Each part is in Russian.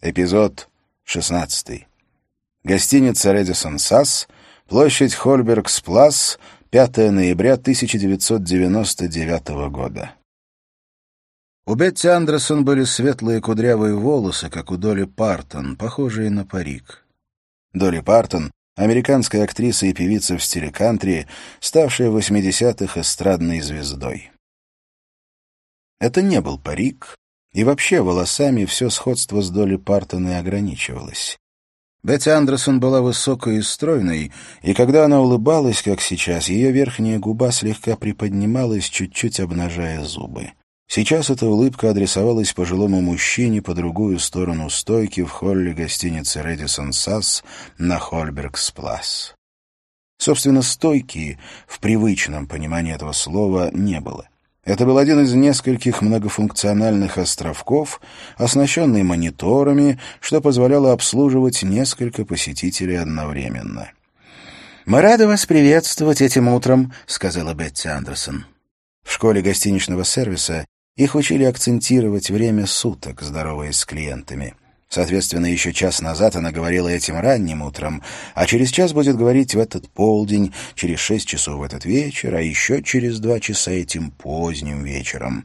Эпизод 16. Гостиница «Редисон Сас», площадь Хольбергс-Плас, 5 ноября 1999 года. У Бетти Андерсон были светлые кудрявые волосы, как у Доли Партон, похожие на парик. Доли Партон — американская актриса и певица в стиле кантри, ставшая в 80-х эстрадной звездой. Это не был парик, и вообще волосами все сходство с Долли Партон ограничивалось. Бетти Андерсон была высокой и стройной, и когда она улыбалась, как сейчас, ее верхняя губа слегка приподнималась, чуть-чуть обнажая зубы. Сейчас эта улыбка адресовалась пожилому мужчине по другую сторону стойки в холле гостиницы «Редисон Сас» на Хольбергс-Плас. Собственно, стойки в привычном понимании этого слова не было. Это был один из нескольких многофункциональных островков, оснащенный мониторами, что позволяло обслуживать несколько посетителей одновременно. «Мы рады вас приветствовать этим утром», — сказала Бетти Андерсон. В школе гостиничного сервиса их учили акцентировать время суток, здороваясь с клиентами. Соответственно, еще час назад она говорила этим ранним утром, а через час будет говорить в этот полдень, через шесть часов в этот вечер, а еще через два часа этим поздним вечером.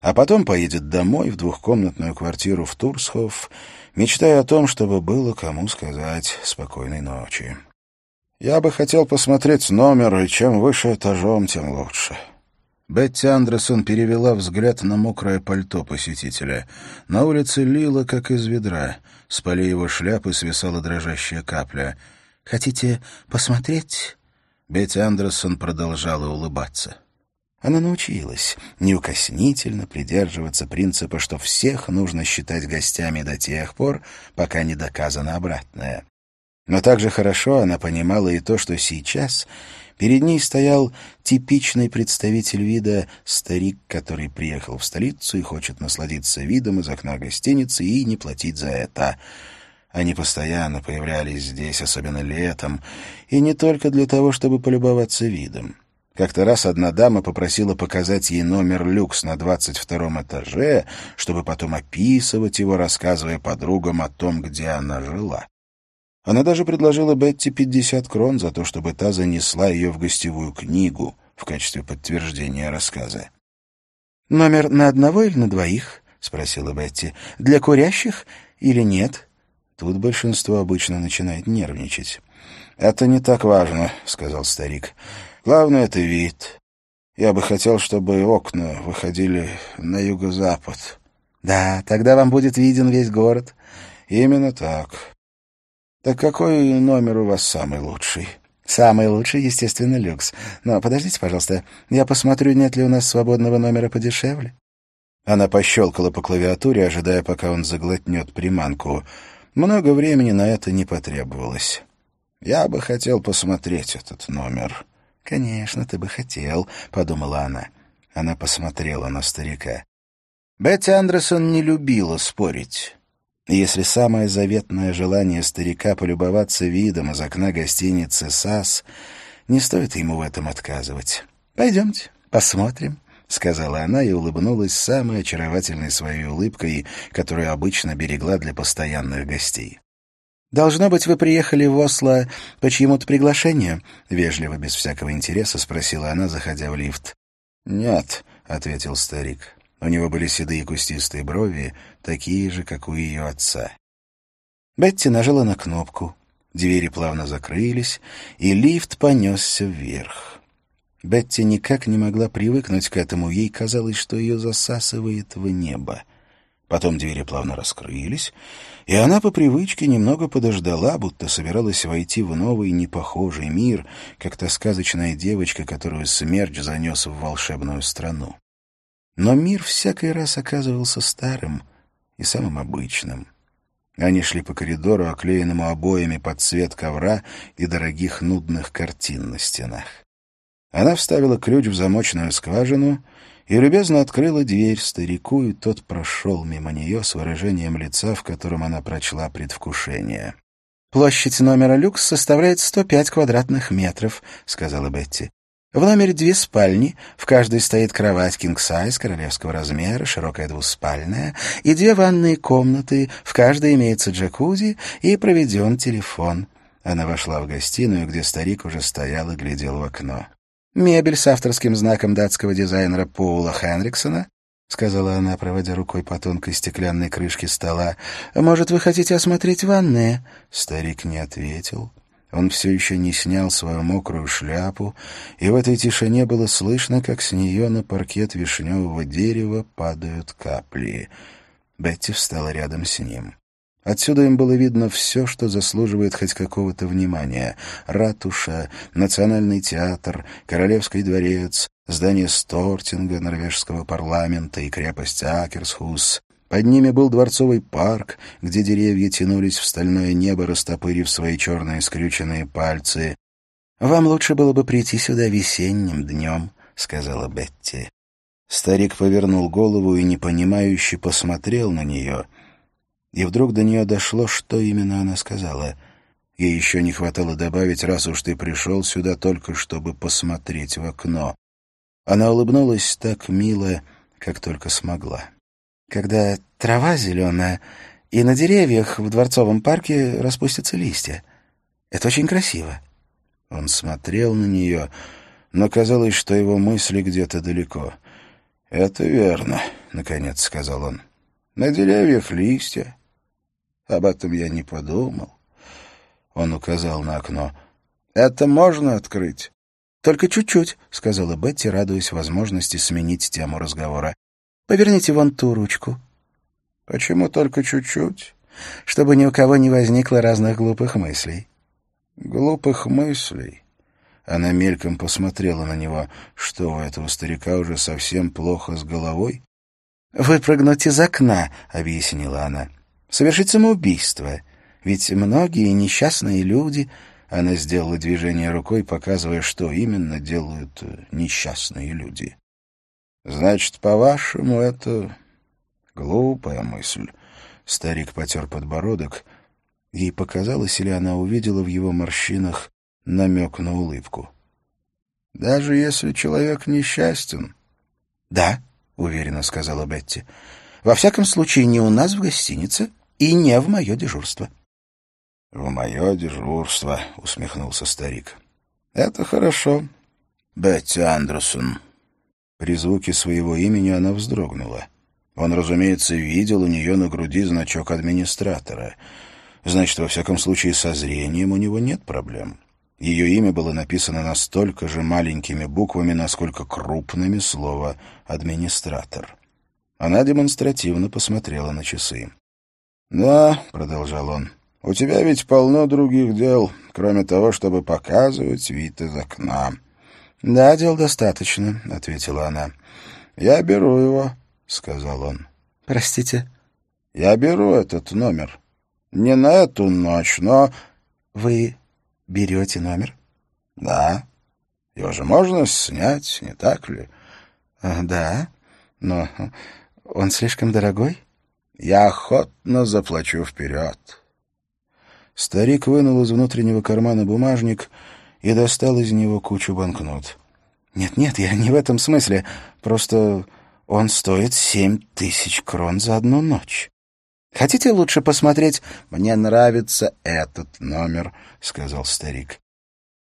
А потом поедет домой в двухкомнатную квартиру в Турсхоф, мечтая о том, чтобы было кому сказать «спокойной ночи». «Я бы хотел посмотреть номер, и чем выше этажом, тем лучше». Бетти Андерсон перевела взгляд на мокрое пальто посетителя. На улице лило, как из ведра. С полей его шляпы свисала дрожащая капля. «Хотите посмотреть?» Бетти Андерсон продолжала улыбаться. Она научилась неукоснительно придерживаться принципа, что всех нужно считать гостями до тех пор, пока не доказано обратное. Но также хорошо она понимала и то, что сейчас Перед ней стоял типичный представитель вида старик, который приехал в столицу и хочет насладиться видом из окна гостиницы и не платить за это. Они постоянно появлялись здесь, особенно летом, и не только для того, чтобы полюбоваться видом. Как-то раз одна дама попросила показать ей номер люкс на двадцать втором этаже, чтобы потом описывать его, рассказывая подругам о том, где она жила. Она даже предложила Бетти 50 крон за то, чтобы та занесла ее в гостевую книгу в качестве подтверждения рассказа. «Номер на одного или на двоих?» — спросила Бетти. «Для курящих или нет?» Тут большинство обычно начинает нервничать. «Это не так важно», — сказал старик. «Главное — это вид. Я бы хотел, чтобы окна выходили на юго-запад». «Да, тогда вам будет виден весь город». «Именно так. «Так какой номер у вас самый лучший?» «Самый лучший, естественно, люкс. Но подождите, пожалуйста, я посмотрю, нет ли у нас свободного номера подешевле». Она пощелкала по клавиатуре, ожидая, пока он заглотнет приманку. Много времени на это не потребовалось. «Я бы хотел посмотреть этот номер». «Конечно, ты бы хотел», — подумала она. Она посмотрела на старика. Бетти Андерсон не любила спорить. Если самое заветное желание старика полюбоваться видом из окна гостиницы «САС», не стоит ему в этом отказывать. «Пойдемте, посмотрим», — сказала она и улыбнулась самой очаровательной своей улыбкой, которую обычно берегла для постоянных гостей. «Должно быть, вы приехали в Осло по чьему-то приглашению?» — вежливо, без всякого интереса спросила она, заходя в лифт. «Нет», — ответил старик. У него были седые кустистые брови, такие же, как у ее отца. Бетти нажала на кнопку. Двери плавно закрылись, и лифт понесся вверх. Бетти никак не могла привыкнуть к этому, ей казалось, что ее засасывает в небо. Потом двери плавно раскрылись, и она по привычке немного подождала, будто собиралась войти в новый непохожий мир, как та сказочная девочка, которую смерть занес в волшебную страну. Но мир всякий раз оказывался старым и самым обычным. Они шли по коридору, оклеенному обоями под цвет ковра и дорогих нудных картин на стенах. Она вставила ключ в замочную скважину и любезно открыла дверь старику, и тот прошел мимо нее с выражением лица, в котором она прочла предвкушение. «Площадь номера люкс составляет 105 квадратных метров», — сказала Бетти. В номере две спальни, в каждой стоит кровать кинг-сайз королевского размера, широкая двуспальная, и две ванные комнаты, в каждой имеется джакузи и проведен телефон. Она вошла в гостиную, где старик уже стоял и глядел в окно. «Мебель с авторским знаком датского дизайнера Поула Хенриксона», — сказала она, проводя рукой по тонкой стеклянной крышке стола. «Может, вы хотите осмотреть ванные?» Старик не ответил. Он все еще не снял свою мокрую шляпу, и в этой тишине было слышно, как с нее на паркет вишневого дерева падают капли. Бетти встала рядом с ним. Отсюда им было видно все, что заслуживает хоть какого-то внимания. Ратуша, Национальный театр, Королевский дворец, здание Стортинга, норвежского парламента и крепость Акерсхус, под ними был дворцовый парк, где деревья тянулись в стальное небо, растопырив свои черные скрюченные пальцы. «Вам лучше было бы прийти сюда весенним днем», — сказала Бетти. Старик повернул голову и непонимающе посмотрел на нее. И вдруг до нее дошло, что именно она сказала. Ей еще не хватало добавить, раз уж ты пришел сюда только чтобы посмотреть в окно. Она улыбнулась так мило, как только смогла когда трава зеленая, и на деревьях в Дворцовом парке распустятся листья. Это очень красиво». Он смотрел на нее, но казалось, что его мысли где-то далеко. «Это верно», — наконец сказал он. «На деревьях листья. Об этом я не подумал». Он указал на окно. «Это можно открыть?» «Только чуть-чуть», — сказала Бетти, радуясь возможности сменить тему разговора. Поверните вон ту ручку. Почему только чуть-чуть? Чтобы ни у кого не возникло разных глупых мыслей. Глупых мыслей? Она мельком посмотрела на него. Что у этого старика уже совсем плохо с головой? «Выпрыгнуть из окна», — объяснила она. «Совершить самоубийство. Ведь многие несчастные люди...» Она сделала движение рукой, показывая, что именно делают э, несчастные люди. Значит, по-вашему, это глупая мысль. Старик потер подбородок. Ей показалось, или она увидела в его морщинах намек на улыбку. Даже если человек несчастен. Да, уверенно сказала Бетти. Во всяком случае, не у нас в гостинице и не в мое дежурство. В мое дежурство, усмехнулся старик. Это хорошо, Бетти Андерсон. При звуке своего имени она вздрогнула. Он, разумеется, видел у нее на груди значок администратора. Значит, во всяком случае, со зрением у него нет проблем. Ее имя было написано настолько же маленькими буквами, насколько крупными слово «администратор». Она демонстративно посмотрела на часы. «Да», — продолжал он, — «у тебя ведь полно других дел, кроме того, чтобы показывать вид из окна». «Да, дел достаточно», — ответила она. «Я беру его», — сказал он. «Простите?» «Я беру этот номер. Не на эту ночь, но...» «Вы берете номер?» «Да. Его же можно снять, не так ли?» «Да, но он слишком дорогой?» «Я охотно заплачу вперед». Старик вынул из внутреннего кармана бумажник и достал из него кучу банкнот. «Нет-нет, я не в этом смысле. Просто он стоит семь тысяч крон за одну ночь. Хотите лучше посмотреть? Мне нравится этот номер», — сказал старик.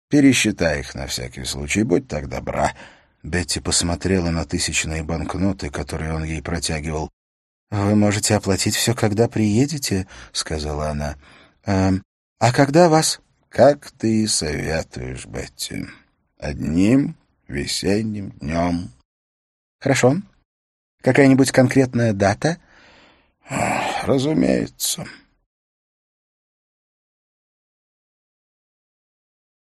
«Пересчитай их на всякий случай, будь так добра». Бетти посмотрела на тысячные банкноты, которые он ей протягивал. «Вы можете оплатить все, когда приедете», — сказала она. «А, а когда вас...» Как ты и советуешь, Бетти. Одним весенним днем. Хорошо. Какая-нибудь конкретная дата? Разумеется.